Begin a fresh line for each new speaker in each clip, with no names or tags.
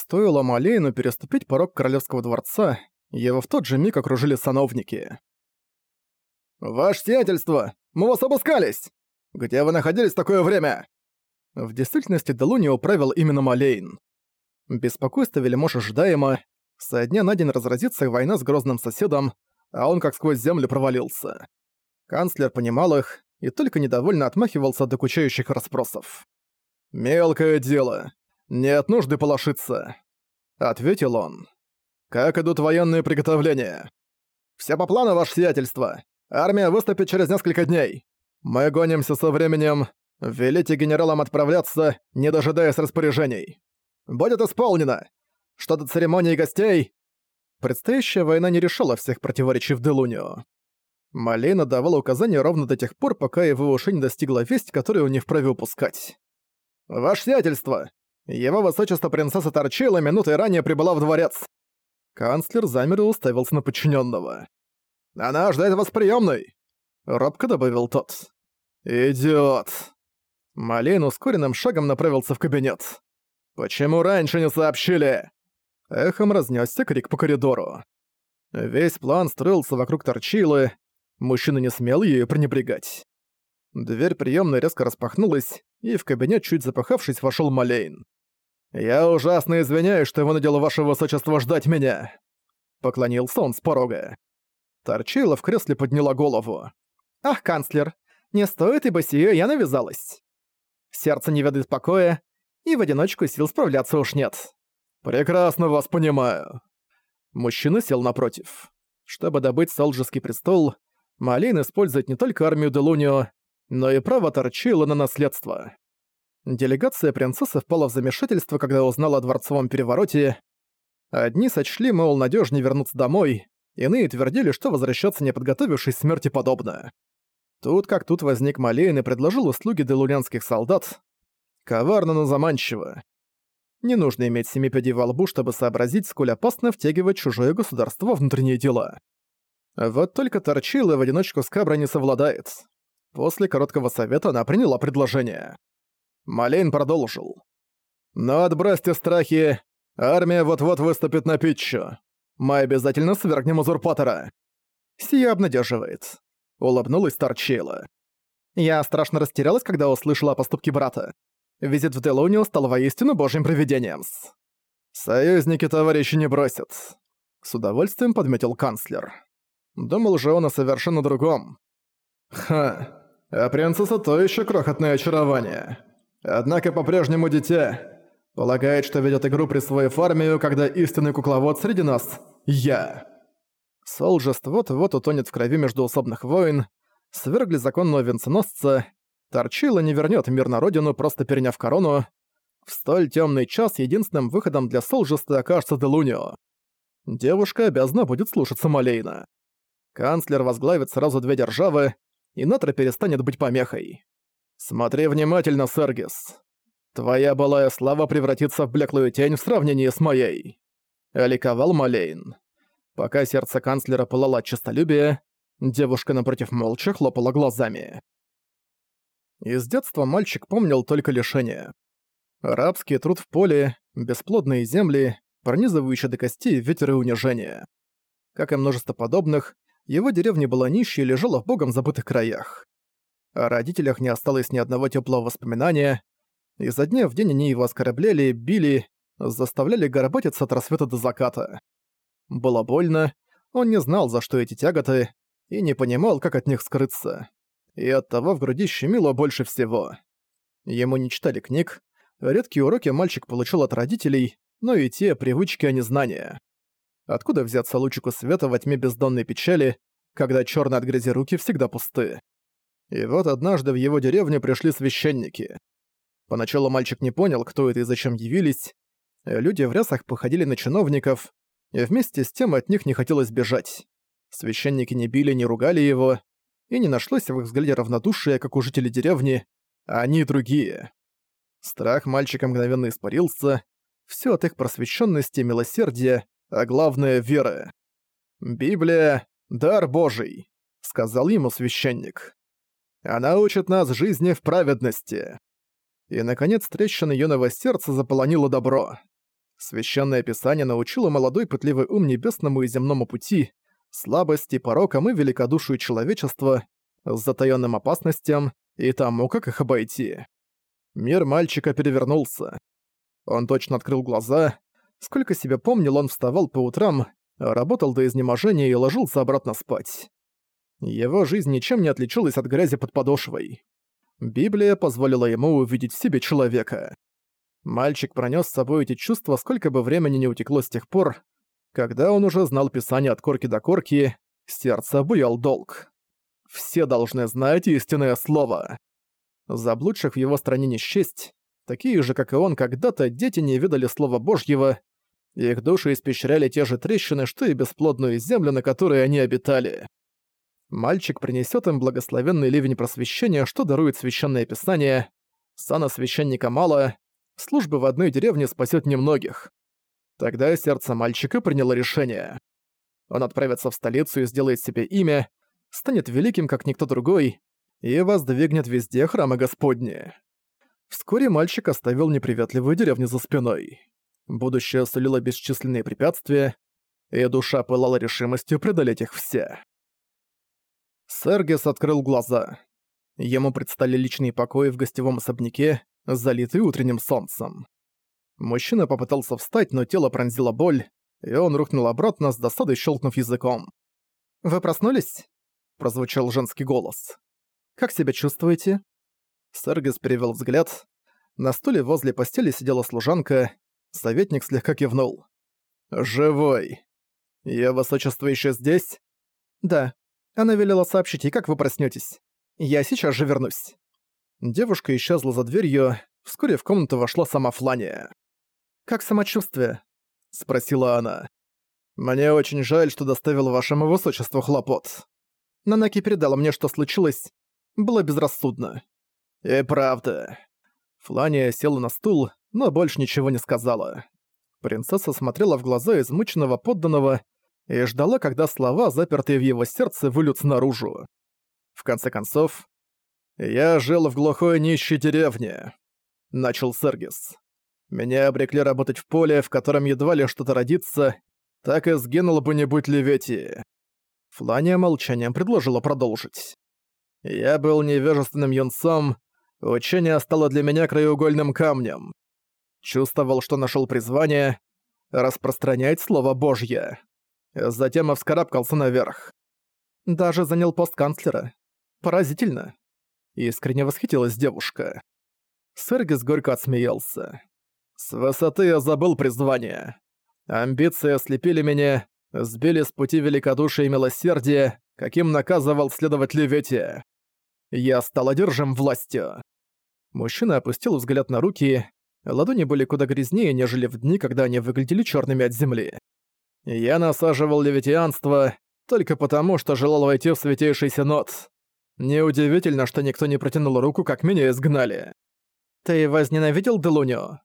Стоило Малейну переступить порог королевского дворца, его в тот же миг окружили сановники. «Ваше сиятельство! Мы вас обыскались! Где вы находились такое время?» В действительности Делуни управил именно Малейн. Беспокойство вельмож ожидаемо, со дня на день разразится война с грозным соседом, а он как сквозь землю провалился. Канцлер понимал их и только недовольно отмахивался от докучающих расспросов. «Мелкое дело. Нет нужды полошиться», — ответил он. «Как идут военные приготовления?» «Все по плану, ваше сиятельство. Армия выступит через несколько дней. Мы гонимся со временем. Велите генералам отправляться, не дожидаясь распоряжений. Будет исполнено! Что до церемонии гостей...» Предстоящая война не решала всех противоречий в Делунио. Малейна давала указания ровно до тех пор, пока его уши не достигла весть, которую он не вправе упускать. «Ваше сиятельство! Его высочество принцесса Торчейла минутой ранее прибыла в дворец!» Канцлер замер и уставился на подчиненного. «Она ожидает вас в приёмной!» Робко добавил тот. «Идиот!» Малейн ускоренным шагом направился в кабинет. «Почему раньше не сообщили?» Эхом разнесся крик по коридору. Весь план строился вокруг Торчилы, мужчина не смел ею пренебрегать. Дверь приемной резко распахнулась, и в кабинет, чуть запахавшись, вошел Малейн. «Я ужасно извиняюсь, что вынудил ваше высочество ждать меня!» Поклонился он с порога. Торчила в кресле подняла голову. «Ах, канцлер, не стоит, ибо сию я навязалась. Сердце не ведает покоя, и в одиночку сил справляться уж нет. Прекрасно вас понимаю. Мужчина сел напротив. Чтобы добыть Солджеский престол, Малин использует не только армию Делунио, но и право Торчила на наследство. Делегация принцессы впала в замешательство, когда узнала о дворцовом перевороте. Одни сочли, мол, надежнее вернуться домой, иные твердили, что возвращаться не подготовившись смерти подобно. Тут как тут возник Малейн и предложил услуги делулянских солдат, Коварно, но заманчиво. Не нужно иметь семи пядей во лбу, чтобы сообразить, сколь опасно втягивать чужое государство во внутренние дела. Вот только Торчила в одиночку с Кабра не совладает. После короткого совета она приняла предложение. Малейн продолжил. «Но отбросьте страхи, армия вот-вот выступит на питчу. Мы обязательно свергнем узурпатора». Сия обнадеживает. Улыбнулась Торчила. Я страшно растерялась, когда услышала о поступке брата. Визит в Делонио стал воистину божьим провидением. «Союзники товарищи не бросят», — с удовольствием подметил канцлер. Думал же он о совершенно другом. «Ха, а принцесса то еще крохотное очарование. Однако по-прежнему дитя. Полагает, что ведет игру, присвоив армию, когда истинный кукловод среди нас — я». Солжест вот-вот утонет в крови междуусобных войн, свергли законного венценосца, Торчила не вернет мир на родину, просто переняв корону. В столь темный час единственным выходом для Солжеста окажется Делунио. Девушка обязана будет слушаться Малейна. Канцлер возглавит сразу две державы, и Натра перестанет быть помехой. Смотри внимательно, Сергис. Твоя былая слава превратится в блеклую тень в сравнении с моей. Ликовал Малейн. Пока сердце канцлера пылало от честолюбия, девушка напротив молча хлопала глазами. Из детства мальчик помнил только лишения. Рабский труд в поле, бесплодные земли, пронизывающие до костей ветер и унижение. Как и множество подобных, его деревня была нищей и лежала в богом забытых краях. О родителях не осталось ни одного теплого воспоминания. Изо дня в день они его оскорбляли, били, заставляли горбатиться от рассвета до заката. Было больно, он не знал, за что эти тяготы, и не понимал, как от них скрыться и оттого в груди щемило больше всего. Ему не читали книг, редкие уроки мальчик получил от родителей, но и те привычки, а не знания. Откуда взяться лучику света во тьме бездонной печали, когда черные от грязи руки всегда пусты? И вот однажды в его деревню пришли священники. Поначалу мальчик не понял, кто это и зачем явились. Люди в рясах походили на чиновников, и вместе с тем от них не хотелось бежать. Священники не били, не ругали его, и не нашлось в их взгляде равнодушия, как у жителей деревни, а они другие. Страх мальчика мгновенно испарился, все от их просвещенности, милосердия, а главное — веры. «Библия — дар Божий», — сказал ему священник. «Она учит нас жизни в праведности». И, наконец, трещина юного сердца заполонила добро. Священное Писание научило молодой пытливый ум небесному и земному пути, слабости, порокам и великодушию человечества, затаённым опасностям и тому, как их обойти. Мир мальчика перевернулся. Он точно открыл глаза. Сколько себя помнил, он вставал по утрам, работал до изнеможения и ложился обратно спать. Его жизнь ничем не отличалась от грязи под подошвой. Библия позволила ему увидеть в себе человека. Мальчик пронёс с собой эти чувства, сколько бы времени не утекло с тех пор, когда он уже знал Писание от корки до корки, сердце буял долг. Все должны знать истинное слово. Заблудших в его стране не счесть, такие же, как и он, когда-то дети не видали слова Божьего, их души испещряли те же трещины, что и бесплодную землю, на которой они обитали. Мальчик принесет им благословенный ливень просвещения, что дарует священное писание. Сана священника мало, службы в одной деревне спасет немногих. Тогда сердце мальчика приняло решение. Он отправится в столицу и сделает себе имя, станет великим, как никто другой, и воздвигнет везде храмы Господни. Вскоре мальчик оставил неприветливую деревню за спиной. Будущее сулило бесчисленные препятствия, и душа пылала решимостью преодолеть их все. Сергис открыл глаза. Ему предстали личные покои в гостевом особняке, залитые утренним солнцем. Мужчина попытался встать, но тело пронзила боль, и он рухнул обратно с досадой щелкнув языком. «Вы проснулись?» – прозвучал женский голос. «Как себя чувствуете?» Сергис перевел взгляд. На стуле возле постели сидела служанка, Советник слегка кивнул. «Живой. Её высочество ещё здесь?» «Да. Она велела сообщить ей, как вы проснётесь. Я сейчас же вернусь». Девушка исчезла за дверью, вскоре в комнату вошла сама Флания. «Как самочувствие?» — спросила она. «Мне очень жаль, что доставил вашему высочеству хлопот. Нанаки передала мне, что случилось. Было безрассудно». «И правда». Флания села на стул, но больше ничего не сказала. Принцесса смотрела в глаза измученного подданного и ждала, когда слова, запертые в его сердце, выльются наружу. В конце концов, «Я жил в глухой нищей деревне», — начал Сергис. «Меня обрекли работать в поле, в котором едва ли что-то родится, так и сгинул бы не будь Леветии». Флания молчанием предложила продолжить. «Я был невежественным юнцом, учение стало для меня краеугольным камнем. Чувствовал, что нашел призвание распространять Слово Божье. Затем вскарабкался наверх. Даже занял пост канцлера. Поразительно. Искренне восхитилась девушка. Сергис горько отсмеялся. С высоты я забыл призвание. Амбиции ослепили меня, сбили с пути великодушия и милосердия, каким наказывал следовать Леветия. Я стал одержим властью. Мужчина опустил взгляд на руки, Ладони были куда грязнее, нежели в дни, когда они выглядели черными от земли. Я насаживал левитианство только потому, что желал войти в святейший синод. Неудивительно, что никто не протянул руку, как меня изгнали. «Ты возненавидел Делуню?»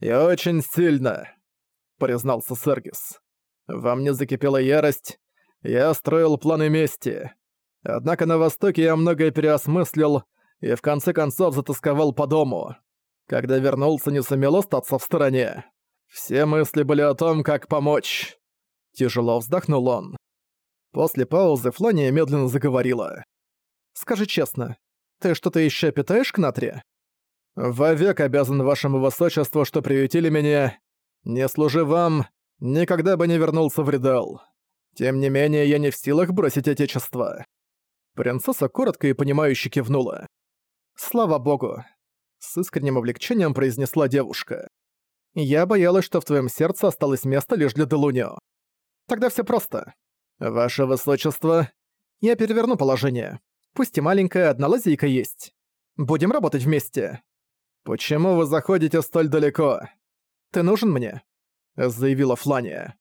«И очень сильно», — признался Сергис. «Во мне закипела ярость. Я строил планы мести. Однако на Востоке я многое переосмыслил и в конце концов затасковал по дому. Когда вернулся, не сумел остаться в стороне. Все мысли были о том, как помочь. Тяжело вздохнул он. После паузы Флания медленно заговорила. «Скажи честно, ты что-то еще питаешь к натре?» «Вовек обязан вашему высочеству, что приютили меня. Не служи вам, никогда бы не вернулся в Ридал. Тем не менее, я не в силах бросить отечество». Принцесса коротко и понимающе кивнула. «Слава богу, с искренним облегчением произнесла девушка. «Я боялась, что в твоем сердце осталось место лишь для Делунио. Тогда все просто. Ваше Высочество, я переверну положение. Пусть и маленькая одна лазейка есть. Будем работать вместе». «Почему вы заходите столь далеко?» «Ты нужен мне», — заявила Флания.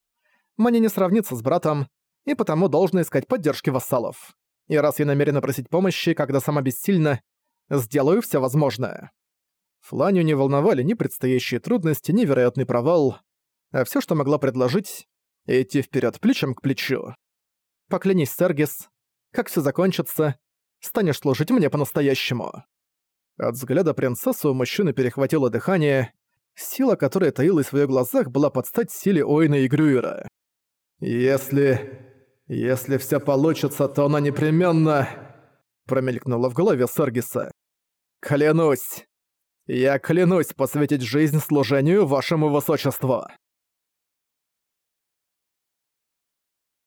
«Мне не сравниться с братом, и потому должна искать поддержки вассалов. И раз я намерена просить помощи, когда сама бессильна, сделаю все возможное». Фланю не волновали ни предстоящие трудности, ни вероятный провал, а все, что могла предложить — идти вперед плечом к плечу. «Поклянись, Сергис, как все закончится, станешь служить мне по-настоящему». От взгляда принцессы у мужчины перехватило дыхание, Сила, которая таилась в её глазах, была под стать силе Ойна и Грюера. «Если... если всё получится, то она непременно...» промелькнула в голове Саргиса. «Клянусь! Я клянусь посвятить жизнь служению вашему высочеству!»